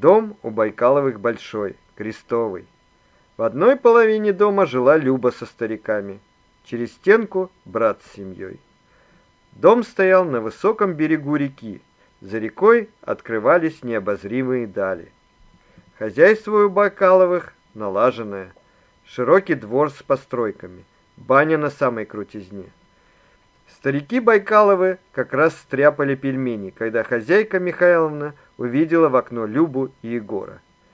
Дом у Байкаловых большой, крестовый. В одной половине дома жила Люба со стариками, через стенку брат с семьей. Дом стоял на высоком берегу реки. За рекой открывались необозримые дали. Хозяйство у Байкаловых налаженное. Широкий двор с постройками, баня на самой крутизне. Старики Байкаловы как раз стряпали пельмени, когда хозяйка Михайловна увидела в окно Любу и Егора.